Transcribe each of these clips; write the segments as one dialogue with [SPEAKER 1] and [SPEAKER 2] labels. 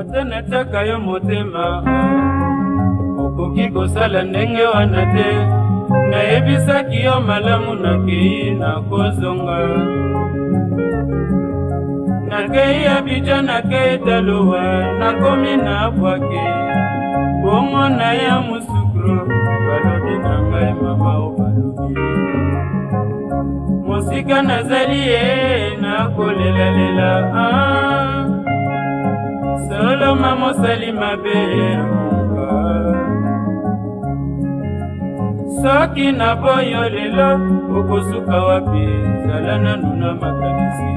[SPEAKER 1] ata nataka yo motema okoki kosala ndenge wana te nayebisaki yo malamu nakei nakozonga nakei abidja nakei talowa nakomi na bwake bongo na ya mosukro balobi na ngai mama o balobi mosika nazali ye nakolelalela ah. soloma mosali mabe ya monga soki na boyo lelo okosuka wapi zala nanu na makanisi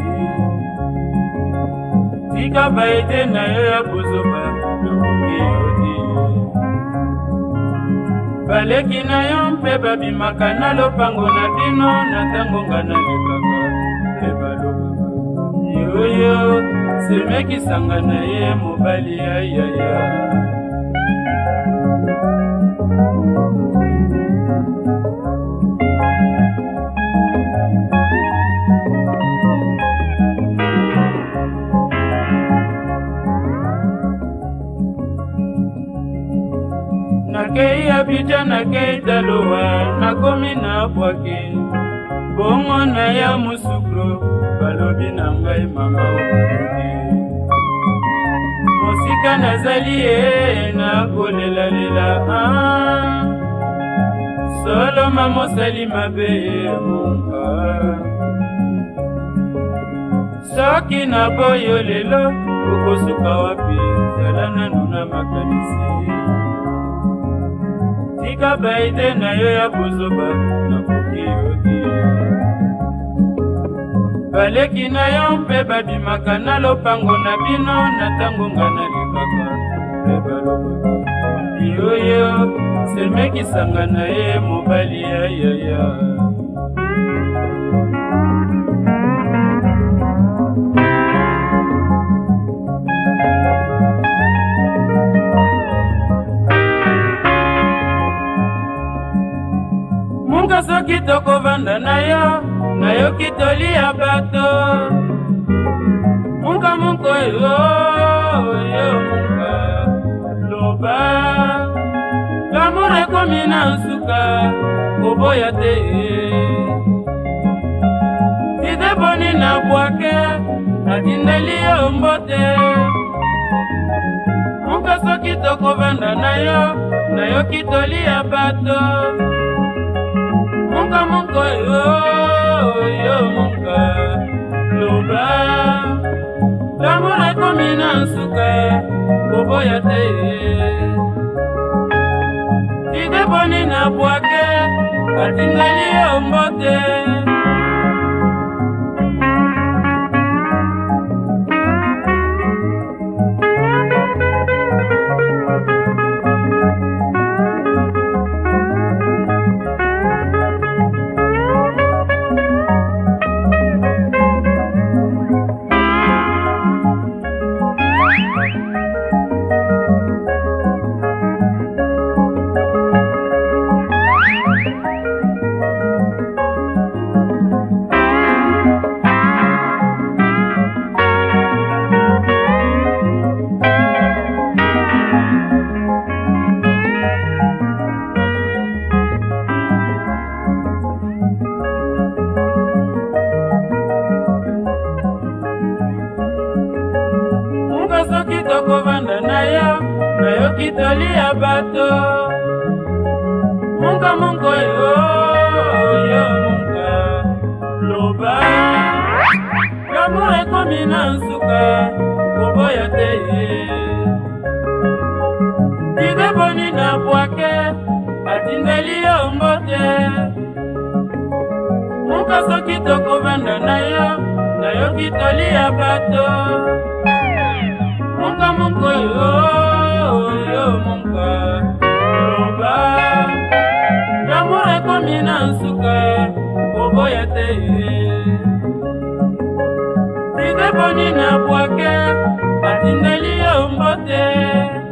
[SPEAKER 1] tika baete na yo ya kozoba nakoki odi baleki na yo mpe babimaka na lopango na bino na ntango nga na lebaka mpe balobaka yoyo semekisanga na ye mobali ayaya nakei abidja nakei dalowa nakomi na bwaki bongo na ya mosukro balobi na ngai mama okoki esika nazali ye nakolelalela ah. soloma mosali mabe ebunga soki naboyo lelo okosuka wapi zala nanu na makanisi tika baide na yo ya bozoba nakoki yoki baleki na yo mpe babimaka na lopango na bino na ntango nga na libaka mpe balobaka yoyo semekisanga na ye mobali ayaya munga soki tokovanda na yo nayoki tolia bato munka munko yo yo munka loba
[SPEAKER 2] lamour ekomi na nsuka
[SPEAKER 1] koboya te ideboni na bwake natindeli yo oh, mbote munka soki tokovanda na yo nayoki tolia bato mon cœur, loba l'amour ekomi na nsuka koboya te ideboni na bwake batindeli yo mbote soki tokovanda na yo nayoki tolia bato munka munko yo yo munka loba kamu ekomi na nsuka koboya te dideboni na bwake atindeli yo mbote munka soki tokovanda na yo nayoki tolia bato loba moko yo moka loba lamour ekomi na nsuka koboya te rideboni na bwake batindeli yo mbote